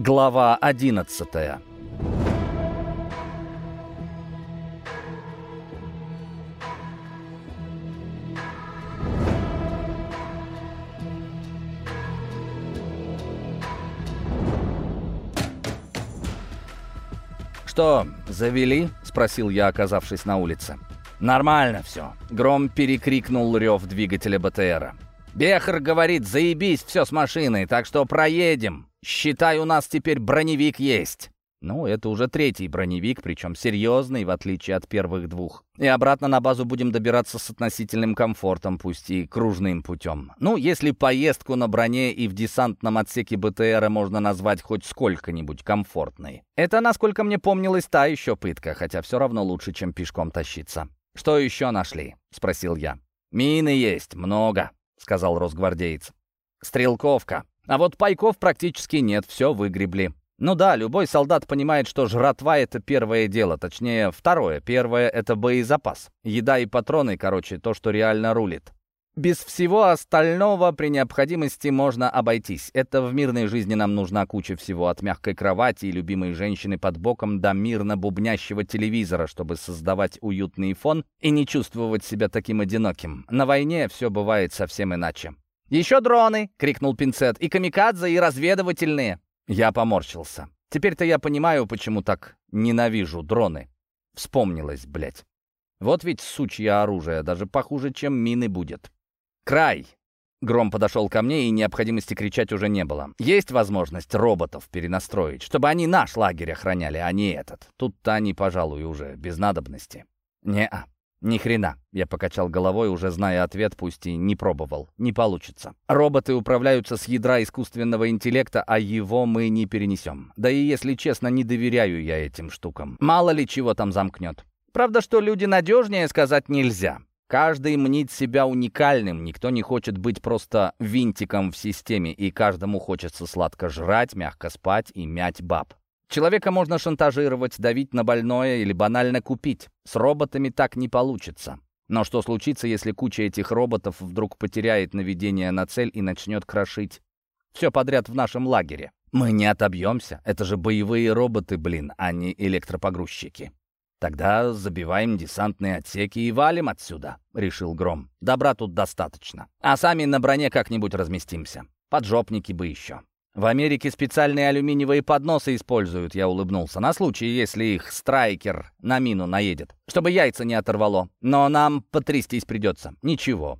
Глава 11 «Что, завели?» — спросил я, оказавшись на улице. «Нормально все», — Гром перекрикнул рев двигателя БТРа. «Бехар говорит, заебись все с машиной, так что проедем. Считай, у нас теперь броневик есть». Ну, это уже третий броневик, причем серьезный, в отличие от первых двух. И обратно на базу будем добираться с относительным комфортом, пусть и кружным путем. Ну, если поездку на броне и в десантном отсеке БТРа можно назвать хоть сколько-нибудь комфортной. Это, насколько мне помнилось, та еще пытка, хотя все равно лучше, чем пешком тащиться. «Что еще нашли?» — спросил я. «Мины есть, много», — сказал росгвардеец. «Стрелковка. А вот пайков практически нет, все выгребли. Ну да, любой солдат понимает, что жратва — это первое дело, точнее, второе. Первое — это боезапас. Еда и патроны, короче, то, что реально рулит. Без всего остального при необходимости можно обойтись. Это в мирной жизни нам нужна куча всего, от мягкой кровати и любимой женщины под боком до мирно бубнящего телевизора, чтобы создавать уютный фон и не чувствовать себя таким одиноким. На войне все бывает совсем иначе. «Еще дроны!» — крикнул Пинцет. «И камикадзе, и разведывательные!» Я поморщился. Теперь-то я понимаю, почему так ненавижу дроны. Вспомнилось, блядь. Вот ведь сучье оружие, даже похуже, чем мины будет. «Край!» Гром подошел ко мне, и необходимости кричать уже не было. Есть возможность роботов перенастроить, чтобы они наш лагерь охраняли, а не этот. Тут-то они, пожалуй, уже без надобности. Не-а. «Ни хрена», — я покачал головой, уже зная ответ, пусть и не пробовал. «Не получится. Роботы управляются с ядра искусственного интеллекта, а его мы не перенесем. Да и, если честно, не доверяю я этим штукам. Мало ли чего там замкнет. Правда, что люди надежнее сказать нельзя. Каждый мнит себя уникальным, никто не хочет быть просто винтиком в системе, и каждому хочется сладко жрать, мягко спать и мять баб. Человека можно шантажировать, давить на больное или банально купить. С роботами так не получится. Но что случится, если куча этих роботов вдруг потеряет наведение на цель и начнет крошить все подряд в нашем лагере? Мы не отобьемся. Это же боевые роботы, блин, а не электропогрузчики. «Тогда забиваем десантные отсеки и валим отсюда», — решил Гром. «Добра тут достаточно. А сами на броне как-нибудь разместимся. Поджопники бы еще». «В Америке специальные алюминиевые подносы используют», — я улыбнулся, «на случай, если их страйкер на мину наедет, чтобы яйца не оторвало. Но нам потрястись придется. Ничего.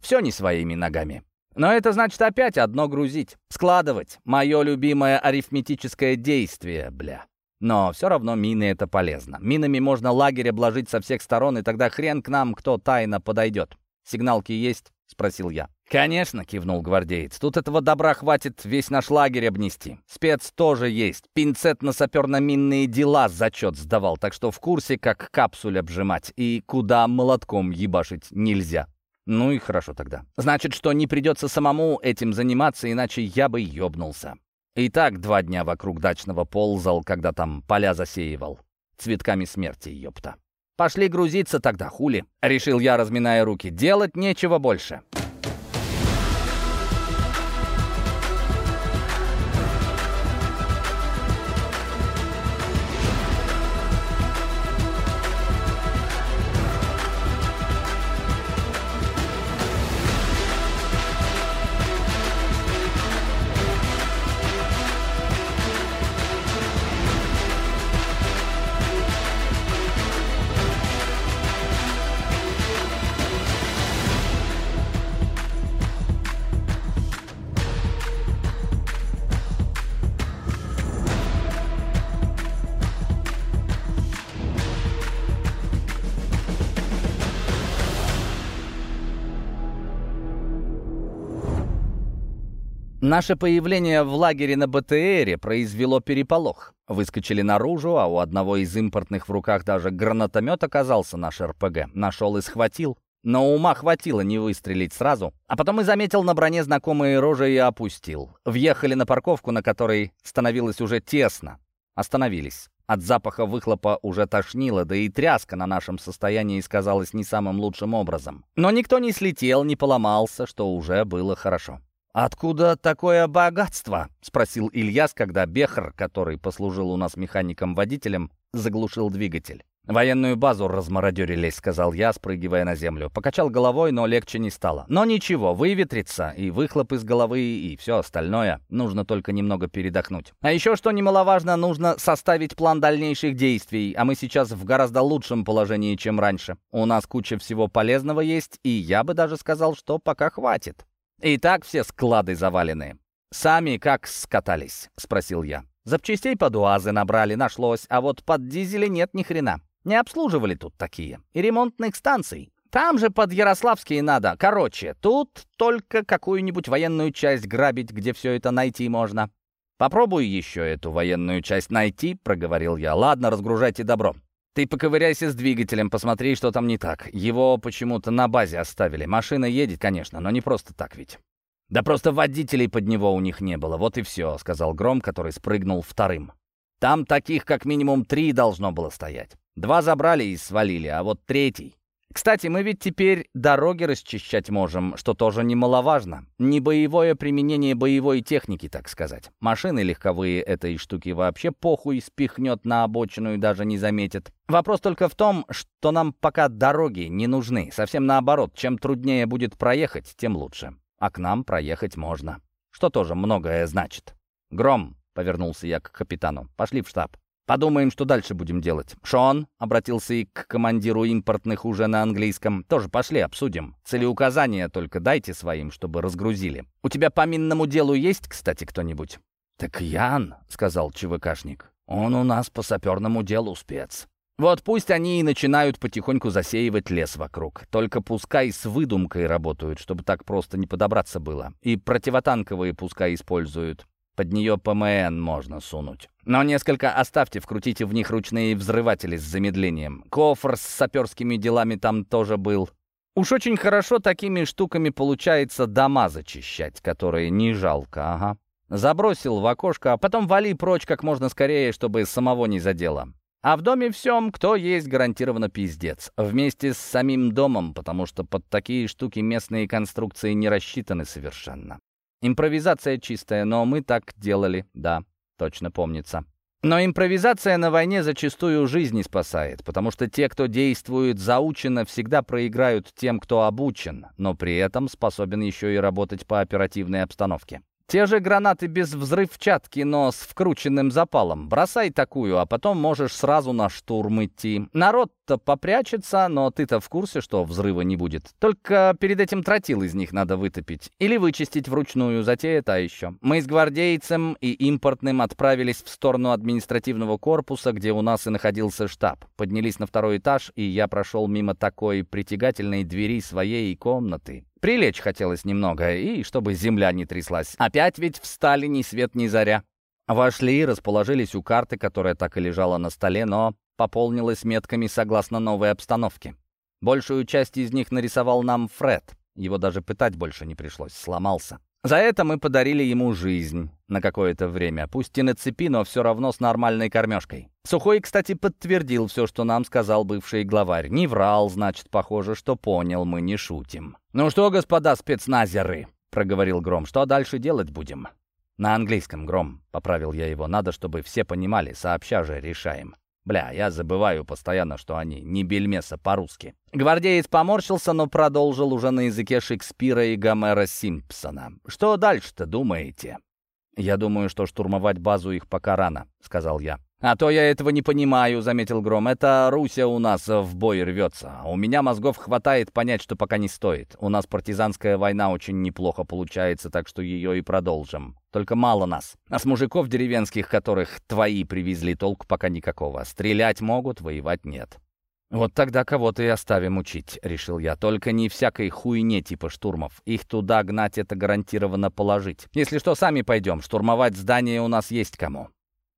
Все не своими ногами». Но это значит опять одно грузить, складывать. Мое любимое арифметическое действие, бля. Но все равно мины — это полезно. Минами можно лагерь обложить со всех сторон, и тогда хрен к нам кто тайно подойдет. «Сигналки есть?» — спросил я. «Конечно», — кивнул гвардеец. «Тут этого добра хватит весь наш лагерь обнести. Спец тоже есть. Пинцет на саперно-минные дела зачет сдавал, так что в курсе, как капсуль обжимать и куда молотком ебашить нельзя». «Ну и хорошо тогда. Значит, что не придется самому этим заниматься, иначе я бы ёбнулся». И так два дня вокруг дачного ползал, когда там поля засеивал. Цветками смерти, ёпта. «Пошли грузиться тогда, хули!» — решил я, разминая руки. «Делать нечего больше». Наше появление в лагере на БТРе произвело переполох. Выскочили наружу, а у одного из импортных в руках даже гранатомет оказался наш РПГ. Нашел и схватил. Но ума хватило не выстрелить сразу. А потом и заметил на броне знакомые рожи и опустил. Въехали на парковку, на которой становилось уже тесно. Остановились. От запаха выхлопа уже тошнило, да и тряска на нашем состоянии сказалась не самым лучшим образом. Но никто не слетел, не поломался, что уже было хорошо. «Откуда такое богатство?» — спросил Ильяс, когда Бехр, который послужил у нас механиком-водителем, заглушил двигатель. «Военную базу размародерились», — сказал я, спрыгивая на землю. Покачал головой, но легче не стало. «Но ничего, выветрится, и выхлоп из головы, и все остальное. Нужно только немного передохнуть. А еще, что немаловажно, нужно составить план дальнейших действий, а мы сейчас в гораздо лучшем положении, чем раньше. У нас куча всего полезного есть, и я бы даже сказал, что пока хватит. И так все склады завалены. «Сами как скатались?» — спросил я. «Запчастей под УАЗы набрали, нашлось, а вот под дизели нет ни хрена». Не обслуживали тут такие. И ремонтных станций. Там же под Ярославские надо. Короче, тут только какую-нибудь военную часть грабить, где все это найти можно. «Попробуй еще эту военную часть найти», — проговорил я. «Ладно, разгружайте добро. Ты поковыряйся с двигателем, посмотри, что там не так. Его почему-то на базе оставили. Машина едет, конечно, но не просто так ведь». «Да просто водителей под него у них не было, вот и все», — сказал Гром, который спрыгнул вторым. «Там таких как минимум три должно было стоять. Два забрали и свалили, а вот третий... Кстати, мы ведь теперь дороги расчищать можем, что тоже немаловажно. Не боевое применение боевой техники, так сказать. Машины легковые этой штуки вообще похуй спихнет на обочину и даже не заметит. Вопрос только в том, что нам пока дороги не нужны. Совсем наоборот, чем труднее будет проехать, тем лучше. А к нам проехать можно. Что тоже многое значит. «Гром», — повернулся я к капитану, — «пошли в штаб». Подумаем, что дальше будем делать. Шон обратился и к командиру импортных уже на английском. Тоже пошли, обсудим. Целеуказания только дайте своим, чтобы разгрузили. У тебя по минному делу есть, кстати, кто-нибудь? Так Ян, сказал ЧВКшник. Он у нас по саперному делу спец. Вот пусть они и начинают потихоньку засеивать лес вокруг. Только пускай с выдумкой работают, чтобы так просто не подобраться было. И противотанковые пускай используют. Под нее ПМН можно сунуть. Но несколько оставьте, вкрутите в них ручные взрыватели с замедлением. Кофр с саперскими делами там тоже был. Уж очень хорошо такими штуками получается дома зачищать, которые не жалко, ага. Забросил в окошко, а потом вали прочь как можно скорее, чтобы самого не задело. А в доме всем, кто есть, гарантированно пиздец. Вместе с самим домом, потому что под такие штуки местные конструкции не рассчитаны совершенно. Импровизация чистая, но мы так делали, да, точно помнится. Но импровизация на войне зачастую жизни спасает, потому что те, кто действует заучено, всегда проиграют тем, кто обучен, но при этом способен еще и работать по оперативной обстановке. Те же гранаты без взрывчатки, но с вкрученным запалом. Бросай такую, а потом можешь сразу на штурм идти. Народ-то попрячется, но ты-то в курсе, что взрыва не будет. Только перед этим тротил из них надо вытопить. Или вычистить вручную, затея та еще. Мы с гвардейцем и импортным отправились в сторону административного корпуса, где у нас и находился штаб. Поднялись на второй этаж, и я прошел мимо такой притягательной двери своей комнаты. Прилечь хотелось немного, и чтобы земля не тряслась. Опять ведь встали ни свет ни заря. Вошли, расположились у карты, которая так и лежала на столе, но пополнилась метками согласно новой обстановке. Большую часть из них нарисовал нам Фред. Его даже пытать больше не пришлось, сломался. За это мы подарили ему жизнь на какое-то время, пусть и на цепи, но все равно с нормальной кормежкой. Сухой, кстати, подтвердил все, что нам сказал бывший главарь. Не врал, значит, похоже, что понял, мы не шутим. «Ну что, господа спецназеры?» — проговорил Гром. «Что дальше делать будем?» «На английском, Гром», — поправил я его. «Надо, чтобы все понимали, сообща же решаем». Бля, я забываю постоянно, что они не бельмеса по-русски. Гвардеец поморщился, но продолжил уже на языке Шекспира и Гомера Симпсона. «Что дальше-то думаете?» «Я думаю, что штурмовать базу их пока рано», — сказал я. «А то я этого не понимаю», — заметил Гром. «Это Руся у нас в бой рвется. У меня мозгов хватает понять, что пока не стоит. У нас партизанская война очень неплохо получается, так что ее и продолжим. Только мало нас. А с мужиков деревенских, которых твои привезли, толку пока никакого. Стрелять могут, воевать нет». «Вот тогда кого-то и оставим учить», — решил я. «Только не всякой хуйне типа штурмов. Их туда гнать — это гарантированно положить. Если что, сами пойдем. Штурмовать здание у нас есть кому».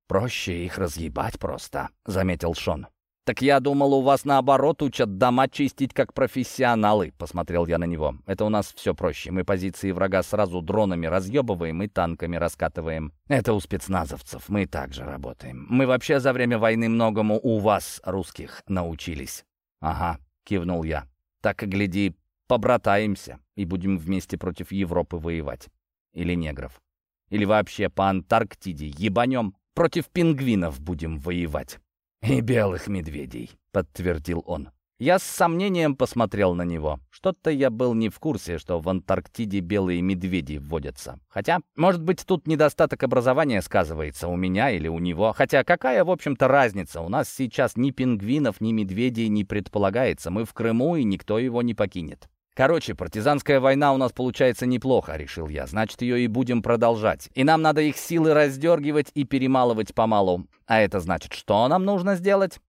«Проще их разъебать просто», — заметил Шон. «Так я думал, у вас наоборот учат дома чистить как профессионалы», — посмотрел я на него. «Это у нас все проще. Мы позиции врага сразу дронами разъебываем и танками раскатываем. Это у спецназовцев. Мы также работаем. Мы вообще за время войны многому у вас, русских, научились». «Ага», — кивнул я. «Так и гляди, побратаемся и будем вместе против Европы воевать». Или негров. Или вообще по Антарктиде ебанем. Против пингвинов будем воевать. «И белых медведей», — подтвердил он. Я с сомнением посмотрел на него. Что-то я был не в курсе, что в Антарктиде белые медведи водятся. Хотя, может быть, тут недостаток образования сказывается у меня или у него. Хотя какая, в общем-то, разница? У нас сейчас ни пингвинов, ни медведей не предполагается. Мы в Крыму, и никто его не покинет. Короче, партизанская война у нас получается неплохо, решил я. Значит, ее и будем продолжать. И нам надо их силы раздергивать и перемалывать помалу. А это значит, что нам нужно сделать?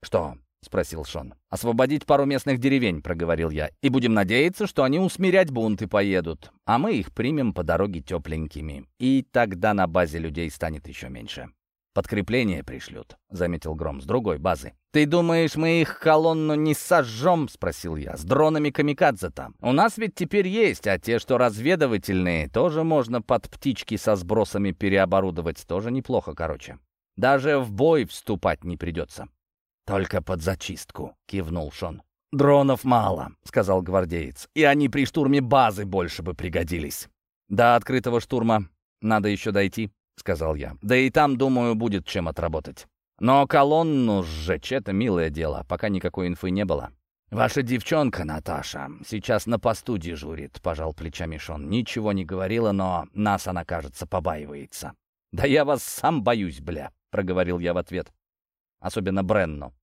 Что? — спросил Шон. «Освободить пару местных деревень», — проговорил я. «И будем надеяться, что они усмирять бунты поедут, а мы их примем по дороге тепленькими. И тогда на базе людей станет еще меньше». «Подкрепление пришлют», — заметил Гром, — «с другой базы». «Ты думаешь, мы их колонну не сожжем?» — спросил я. «С дронами камикадзе там. У нас ведь теперь есть, а те, что разведывательные, тоже можно под птички со сбросами переоборудовать. Тоже неплохо, короче. Даже в бой вступать не придется». «Только под зачистку», — кивнул Шон. «Дронов мало», — сказал гвардеец, «и они при штурме базы больше бы пригодились». «До открытого штурма надо еще дойти», — сказал я. «Да и там, думаю, будет чем отработать. Но колонну сжечь — это милое дело, пока никакой инфы не было». «Ваша девчонка, Наташа, сейчас на посту дежурит», — пожал плечами Шон. «Ничего не говорила, но нас она, кажется, побаивается». «Да я вас сам боюсь, бля», — проговорил я в ответ особенно Бренну.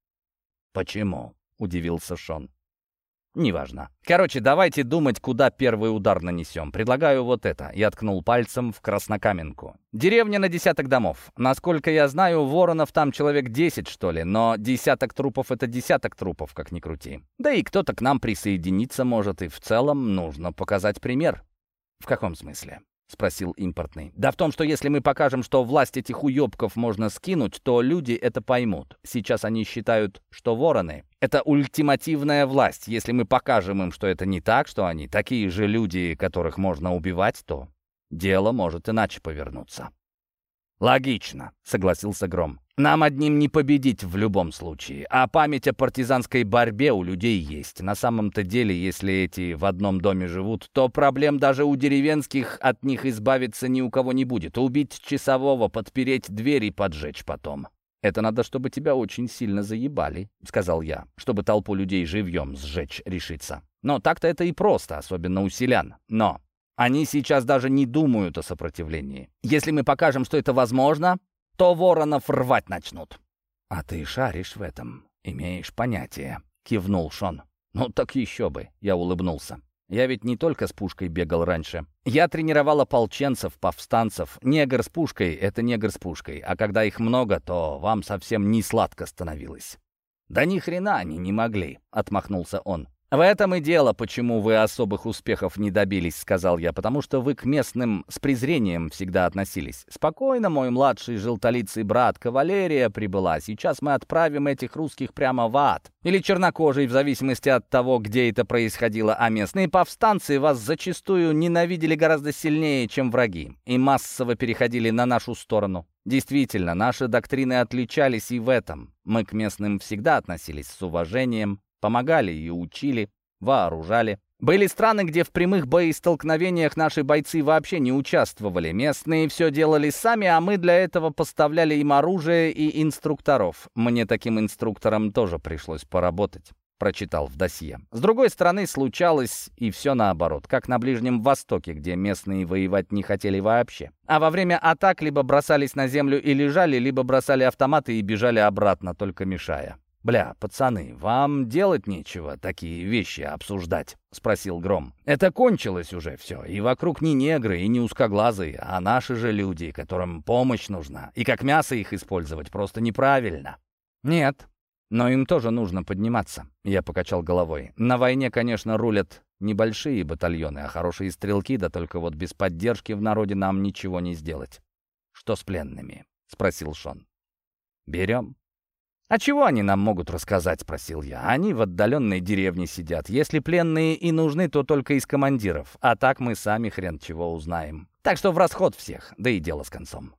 «Почему?» — удивился Шон. «Неважно. Короче, давайте думать, куда первый удар нанесем. Предлагаю вот это». Я ткнул пальцем в Краснокаменку. Деревня на десяток домов. Насколько я знаю, воронов там человек десять, что ли, но десяток трупов — это десяток трупов, как ни крути. Да и кто-то к нам присоединиться может, и в целом нужно показать пример. В каком смысле? — спросил импортный. «Да в том, что если мы покажем, что власть этих уебков можно скинуть, то люди это поймут. Сейчас они считают, что вороны — это ультимативная власть. Если мы покажем им, что это не так, что они такие же люди, которых можно убивать, то дело может иначе повернуться». «Логично», — согласился Гром. Нам одним не победить в любом случае, а память о партизанской борьбе у людей есть. На самом-то деле, если эти в одном доме живут, то проблем даже у деревенских от них избавиться ни у кого не будет. Убить часового, подпереть дверь и поджечь потом. «Это надо, чтобы тебя очень сильно заебали», — сказал я, «чтобы толпу людей живьем сжечь решиться. Но так-то это и просто, особенно у селян. Но они сейчас даже не думают о сопротивлении. Если мы покажем, что это возможно, то воронов рвать начнут». «А ты шаришь в этом, имеешь понятие», — кивнул Шон. «Ну так еще бы», — я улыбнулся. «Я ведь не только с пушкой бегал раньше. Я тренировал ополченцев, повстанцев. Негр с пушкой — это негр с пушкой, а когда их много, то вам совсем не сладко становилось». «Да ни хрена они не могли», — отмахнулся он. «В этом и дело, почему вы особых успехов не добились», — сказал я, «потому что вы к местным с презрением всегда относились. Спокойно, мой младший желтолицый брат, кавалерия прибыла. Сейчас мы отправим этих русских прямо в ад. Или чернокожий, в зависимости от того, где это происходило. А местные повстанцы вас зачастую ненавидели гораздо сильнее, чем враги, и массово переходили на нашу сторону. Действительно, наши доктрины отличались и в этом. Мы к местным всегда относились с уважением, Помогали и учили, вооружали. Были страны, где в прямых боестолкновениях наши бойцы вообще не участвовали. Местные все делали сами, а мы для этого поставляли им оружие и инструкторов. Мне таким инструктором тоже пришлось поработать прочитал в досье. С другой стороны, случалось и все наоборот, как на Ближнем Востоке, где местные воевать не хотели вообще. А во время атак либо бросались на землю и лежали, либо бросали автоматы и бежали обратно, только мешая. «Бля, пацаны, вам делать нечего такие вещи обсуждать?» — спросил Гром. «Это кончилось уже все, и вокруг не негры, и не узкоглазые, а наши же люди, которым помощь нужна, и как мясо их использовать просто неправильно». «Нет, но им тоже нужно подниматься», — я покачал головой. «На войне, конечно, рулят небольшие батальоны, а хорошие стрелки, да только вот без поддержки в народе нам ничего не сделать». «Что с пленными?» — спросил Шон. «Берем», «А чего они нам могут рассказать?» — спросил я. «Они в отдаленной деревне сидят. Если пленные и нужны, то только из командиров. А так мы сами хрен чего узнаем. Так что в расход всех, да и дело с концом».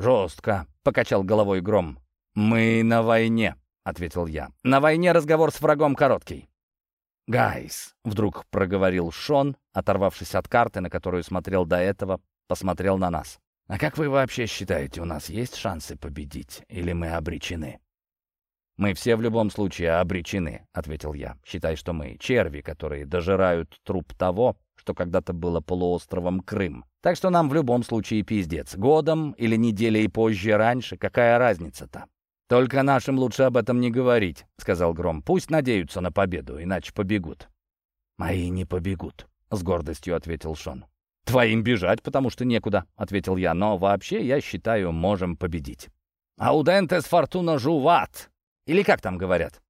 «Жестко», — покачал головой Гром. «Мы на войне», — ответил я. «На войне разговор с врагом короткий». «Гайс», — вдруг проговорил Шон, оторвавшись от карты, на которую смотрел до этого, посмотрел на нас. «А как вы вообще считаете, у нас есть шансы победить, или мы обречены?» «Мы все в любом случае обречены», — ответил я. «Считай, что мы черви, которые дожирают труп того, что когда-то было полуостровом Крым. Так что нам в любом случае пиздец. Годом или неделей позже раньше, какая разница-то?» «Только нашим лучше об этом не говорить», — сказал Гром. «Пусть надеются на победу, иначе побегут». «Мои не побегут», — с гордостью ответил Шон. «Твоим бежать, потому что некуда», — ответил я. «Но вообще, я считаю, можем победить». «Аудентес фортуна жуват», или как там говорят?»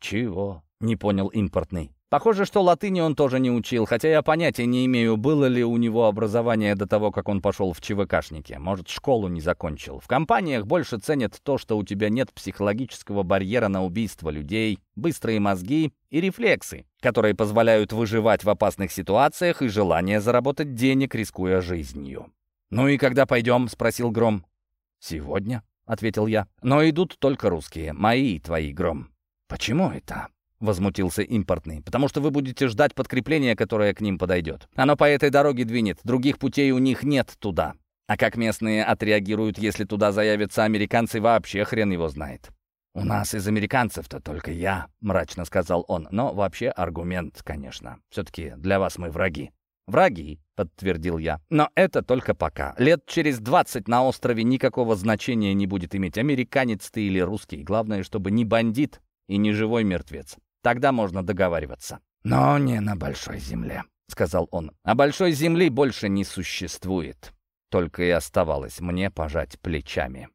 «Чего?» — не понял импортный. Похоже, что латыни он тоже не учил, хотя я понятия не имею, было ли у него образование до того, как он пошел в ЧВКшники. Может, школу не закончил. В компаниях больше ценят то, что у тебя нет психологического барьера на убийство людей, быстрые мозги и рефлексы, которые позволяют выживать в опасных ситуациях и желание заработать денег, рискуя жизнью. «Ну и когда пойдем?» — спросил Гром. «Сегодня», — ответил я. «Но идут только русские, мои и твои, Гром». «Почему это?» — возмутился импортный. «Потому что вы будете ждать подкрепления, которое к ним подойдет. Оно по этой дороге двинет, других путей у них нет туда. А как местные отреагируют, если туда заявятся американцы, вообще хрен его знает». «У нас из американцев-то только я», — мрачно сказал он. «Но вообще аргумент, конечно. Все-таки для вас мы враги». «Враги», — подтвердил я. «Но это только пока. Лет через двадцать на острове никакого значения не будет иметь, американец ты или русский. Главное, чтобы не бандит и не живой мертвец. Тогда можно договариваться». «Но не на большой земле», — сказал он. «А большой земли больше не существует». Только и оставалось мне пожать плечами.